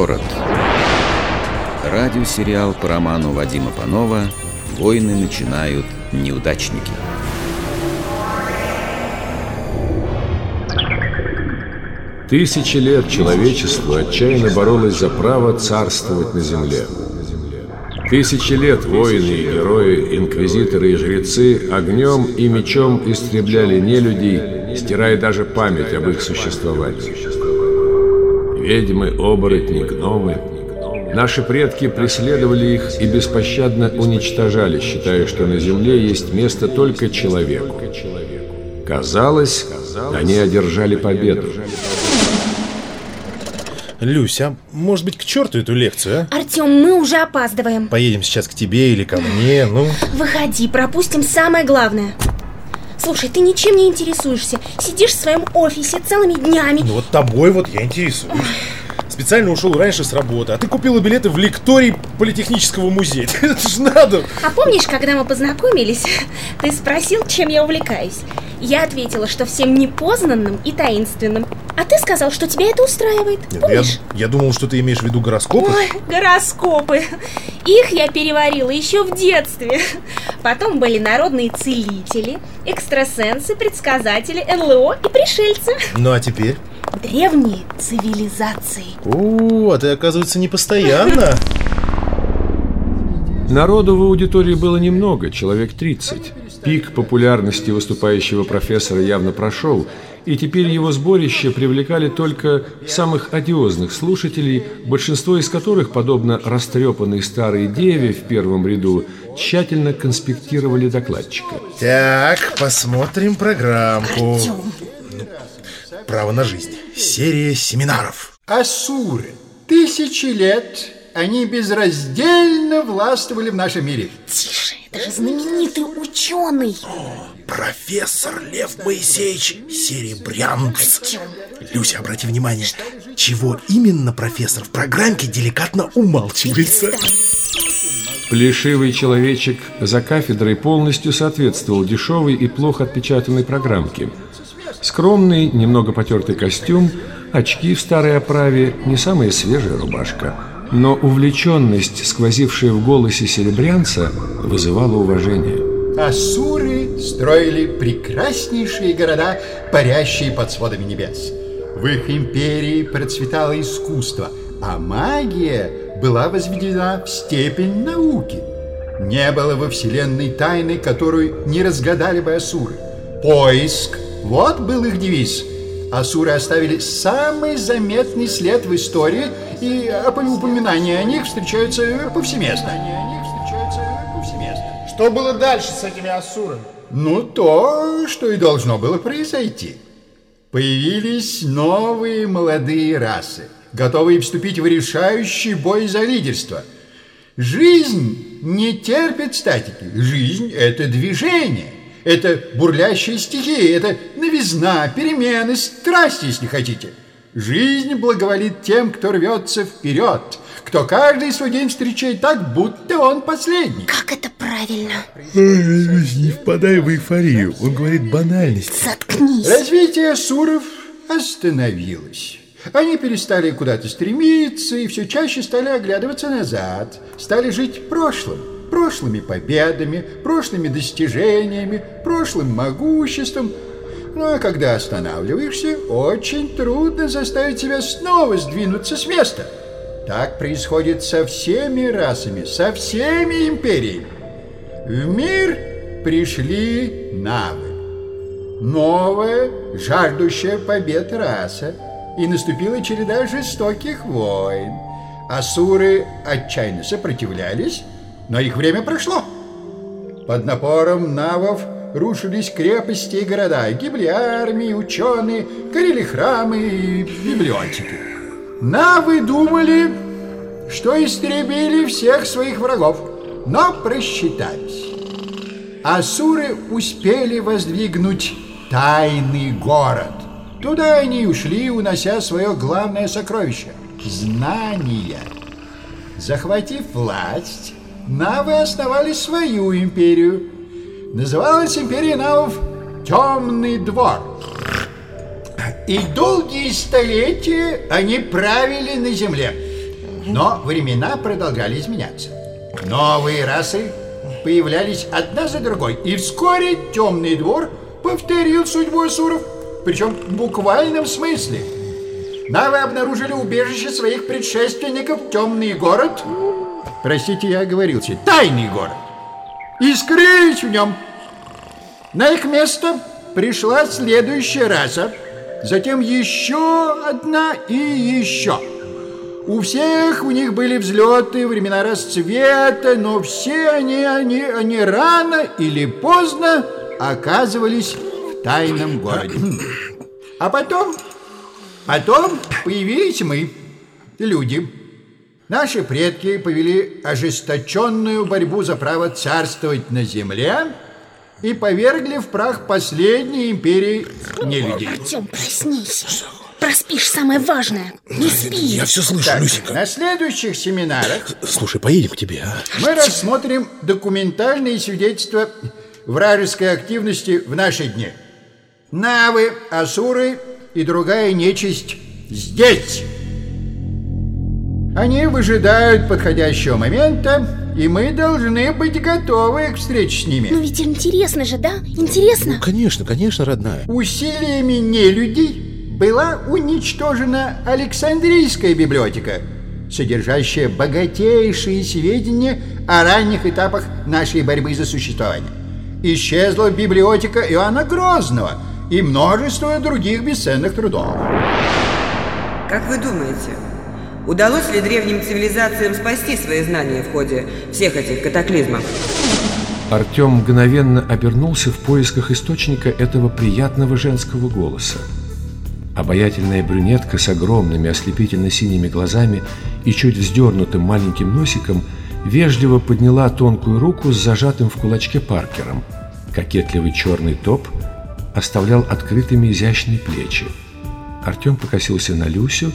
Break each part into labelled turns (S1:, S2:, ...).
S1: город. Радиосериал по роману Вадима Панова «Войны начинают неудачники».
S2: Тысячи лет человечество отчаянно боролось за право царствовать на земле. Тысячи лет воины и герои, инквизиторы и жрецы огнем и мечом истребляли нелюдей, стирая даже память об их существовании. Ведьмы, оборотни, гномы. Наши предки преследовали их и беспощадно уничтожали, считая, что на земле есть место только человеку. Казалось, они одержали победу.
S3: Люся, может быть, к черту эту лекцию,
S4: а? Артем, мы уже опаздываем.
S3: Поедем сейчас к тебе или ко мне, ну...
S4: Выходи, пропустим самое главное. Слушай, ты ничем не интересуешься. Сидишь в своем офисе целыми днями.
S3: Ну вот тобой вот я интересуюсь. Специально ушел раньше с работы, а ты купила билеты в лекторий Политехнического музея. Это ж надо!
S4: А помнишь, когда мы познакомились, ты спросил, чем я увлекаюсь? Я ответила, что всем непознанным и таинственным. А ты сказал, что тебя это устраивает.
S3: Нет, Помнишь? Я, я думал, что ты имеешь в виду гороскопы.
S4: Ой, гороскопы. Их я переварила еще в детстве. Потом были народные целители, экстрасенсы, предсказатели, НЛО и пришельцы.
S3: Ну а теперь?
S4: Древние цивилизации.
S3: О, а ты, оказывается, не постоянно.
S2: Народу в аудитории было немного, человек 30. Пик популярности выступающего профессора явно прошел, и теперь его сборище привлекали только самых одиозных слушателей, большинство из которых, подобно растрепанной старой деве в первом ряду, тщательно конспектировали докладчика.
S3: Так, посмотрим программку.
S4: Артем.
S3: Право на жизнь. Серия семинаров.
S5: Асуры. Тысячи лет они безраздельно властвовали в нашем мире.
S4: Тише, это же знаменитый ученый.
S3: О, профессор Лев Моисеевич Серебрянц. Люся, обрати внимание, Что? чего именно профессор в программке деликатно умалчивается.
S2: Плешивый человечек за кафедрой полностью соответствовал дешевой и плохо отпечатанной программке. Скромный, немного потертый костюм, очки в старой оправе, не самая свежая рубашка – но увлеченность, сквозившая в голосе серебрянца, вызывала уважение.
S5: Асуры строили прекраснейшие города, парящие под сводами небес. В их империи процветало искусство, а магия была возведена в степень науки. Не было во Вселенной тайны, которую не разгадали бы асуры. Поиск – вот был их девиз. Асуры оставили самый заметный след в истории – и упоминания о них встречаются повсеместно.
S6: Что было дальше с этими асурами?
S5: Ну, то, что и должно было произойти. Появились новые молодые расы, готовые вступить в решающий бой за лидерство. Жизнь не терпит статики. Жизнь – это движение. Это бурлящая стихия, это новизна, перемены, страсть, если хотите – Жизнь благоволит тем, кто рвется вперед, кто каждый свой день встречает так, будто он последний.
S4: Как это правильно?
S3: Не впадай в эйфорию, он говорит банальность.
S4: Заткнись.
S5: Развитие Суров остановилось. Они перестали куда-то стремиться и все чаще стали оглядываться назад, стали жить прошлым, прошлыми победами, прошлыми достижениями, прошлым могуществом, ну а когда останавливаешься, очень трудно заставить себя снова сдвинуться с места. Так происходит со всеми расами, со всеми империями. В мир пришли навы. Новая, жаждущая побед раса. И наступила череда жестоких войн. Асуры отчаянно сопротивлялись, но их время прошло. Под напором навов – рушились крепости и города, гибли армии, ученые, горели храмы и библиотеки. Навы думали, что истребили всех своих врагов, но просчитались. Асуры успели воздвигнуть тайный город. Туда они ушли, унося свое главное сокровище – знания. Захватив власть, Навы основали свою империю – Называлась империя Навов Темный двор. И долгие столетия они правили на земле. Но времена продолжали изменяться. Новые расы появлялись одна за другой, и вскоре темный двор повторил судьбу Асуров, причем в буквальном смысле. Навы обнаружили убежище своих предшественников темный город. Простите, я оговорился, тайный город. И скрылись в нем. На их место пришла следующая раса, затем еще одна и еще. У всех у них были взлеты, времена расцвета, но все они, они, они рано или поздно оказывались в тайном городе. А потом, потом появились мы, люди. Наши предки повели ожесточенную борьбу за право царствовать на земле и повергли в прах последней империи нелюдей.
S4: Артем, проснись. Проспишь самое важное. Не спи.
S3: Я все слышу,
S5: Так,
S3: Люсенька.
S5: на следующих семинарах
S3: Слушай, поедем к тебе, а?
S5: мы рассмотрим документальные свидетельства вражеской активности в наши дни. Навы, асуры и другая нечисть здесь. Они выжидают подходящего момента, и мы должны быть готовы к встрече с ними.
S4: Ну ведь интересно же, да? Интересно?
S3: Конечно, конечно, родная.
S5: Усилиями нелюдей была уничтожена Александрийская библиотека, содержащая богатейшие сведения о ранних этапах нашей борьбы за существование. Исчезла библиотека Иоанна Грозного и множество других бесценных трудов.
S7: Как вы думаете, удалось ли древним цивилизациям спасти свои знания в ходе всех этих катаклизмов?
S2: Артем мгновенно обернулся в поисках источника этого приятного женского голоса. Обаятельная брюнетка с огромными ослепительно-синими глазами и чуть вздернутым маленьким носиком вежливо подняла тонкую руку с зажатым в кулачке Паркером. Кокетливый черный топ оставлял открытыми изящные плечи. Артем покосился на Люсю,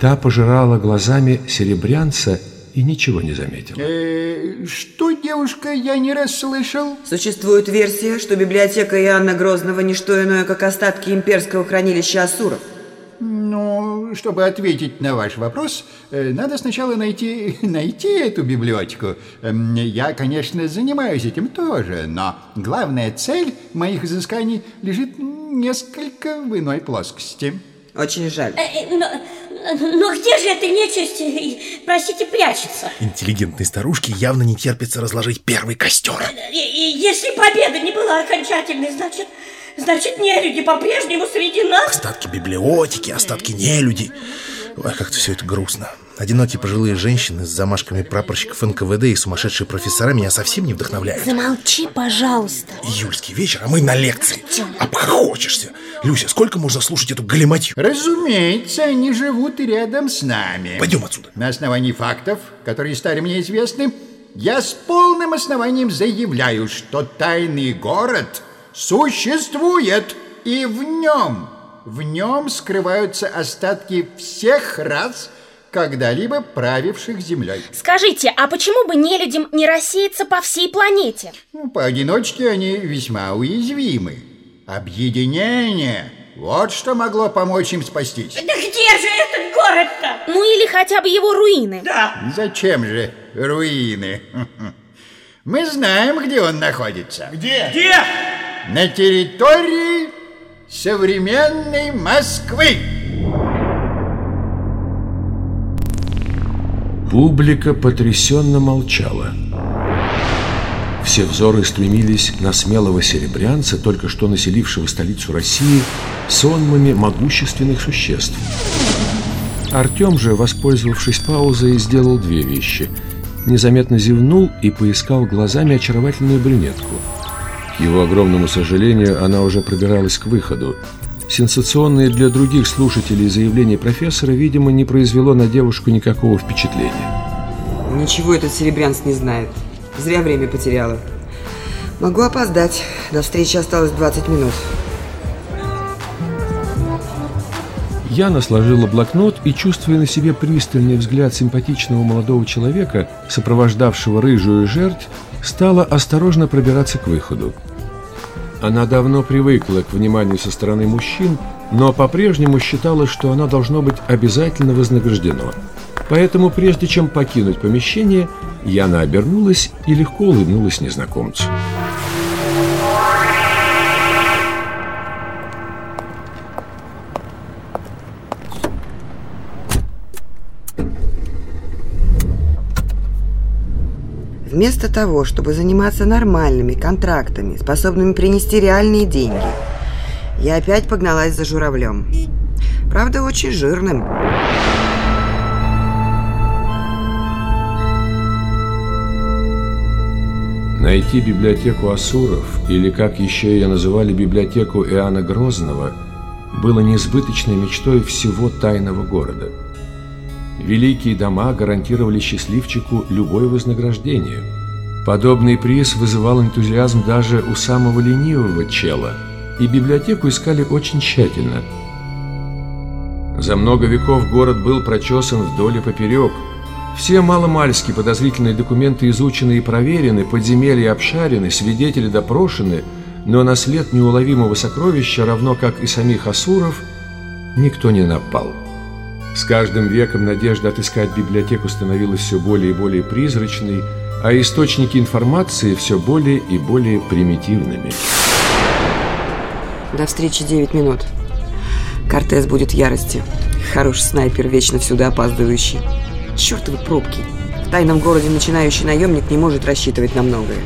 S2: та пожирала глазами серебрянца и ничего не заметила.
S5: Э, что, девушка, я не расслышал?
S7: Существует версия, что библиотека Иоанна Грозного не что иное, как остатки имперского хранилища Асуров.
S5: Ну, чтобы ответить на ваш вопрос, э, надо сначала найти, найти эту библиотеку. Эм, Я, конечно, занимаюсь этим тоже, но главная цель моих изысканий лежит несколько в иной плоскости.
S7: Очень жаль.
S8: Э, э, Но, но где же эта нечисть, простите, прячется?
S3: Интеллигентной старушке явно не терпится разложить первый костер.
S8: И, и если победа не была окончательной, значит, значит, нелюди по-прежнему среди нас?
S3: Остатки библиотеки, остатки нелюди. Ой, как-то все это грустно. Одинокие пожилые женщины с замашками прапорщиков НКВД и сумасшедшие профессора меня совсем не вдохновляют.
S4: Замолчи, пожалуйста.
S3: Июльский вечер, а мы на лекции. Обхохочешься. Люся, сколько можно слушать эту галиматью?
S5: Разумеется, они живут и рядом с нами.
S3: Пойдем отсюда.
S5: На основании фактов, которые стали мне известны, я с полным основанием заявляю, что тайный город существует, и в нем, в нем скрываются остатки всех рас, когда-либо правивших землей.
S4: Скажите, а почему бы нелюдям не рассеяться по всей планете?
S5: Ну, Поодиночке они весьма уязвимы. Объединение – вот что могло помочь им спастись.
S8: Да где же этот город-то?
S4: Ну или хотя бы его руины.
S8: Да.
S5: Зачем же руины? Мы знаем, где он находится.
S6: Где? Где?
S5: На территории современной Москвы.
S2: Публика потрясенно молчала. Все взоры стремились на смелого серебрянца, только что населившего столицу России, сонмами могущественных существ. Артем же, воспользовавшись паузой, сделал две вещи. Незаметно зевнул и поискал глазами очаровательную брюнетку. Его огромному сожалению, она уже пробиралась к выходу. Сенсационное для других слушателей заявление профессора, видимо, не произвело на девушку никакого впечатления.
S7: Ничего этот серебрянц не знает. Зря время потеряла. Могу опоздать. До встречи осталось 20 минут.
S2: Яна сложила блокнот и, чувствуя на себе пристальный взгляд симпатичного молодого человека, сопровождавшего рыжую жертв, стала осторожно пробираться к выходу. Она давно привыкла к вниманию со стороны мужчин, но по-прежнему считала, что она должно быть обязательно вознаграждено. Поэтому прежде чем покинуть помещение, Яна обернулась и легко улыбнулась незнакомцу.
S7: Вместо того, чтобы заниматься нормальными контрактами, способными принести реальные деньги, я опять погналась за журавлем. Правда, очень жирным.
S2: Найти библиотеку Асуров, или как еще ее называли библиотеку Иоанна Грозного, было несбыточной мечтой всего тайного города. Великие дома гарантировали счастливчику любое вознаграждение. Подобный приз вызывал энтузиазм даже у самого ленивого чела, и библиотеку искали очень тщательно. За много веков город был прочесан вдоль и поперек – все маломальски подозрительные документы изучены и проверены, подземелья обшарены, свидетели допрошены, но на след неуловимого сокровища, равно как и самих асуров, никто не напал. С каждым веком надежда отыскать библиотеку становилась все более и более призрачной, а источники информации все более и более примитивными.
S7: До встречи 9 минут. Кортес будет в ярости. Хороший снайпер, вечно всюду опаздывающий. Чертовы пробки. В тайном городе начинающий наемник не может рассчитывать на многое.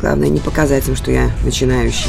S7: Главное не показать им, что я начинающий.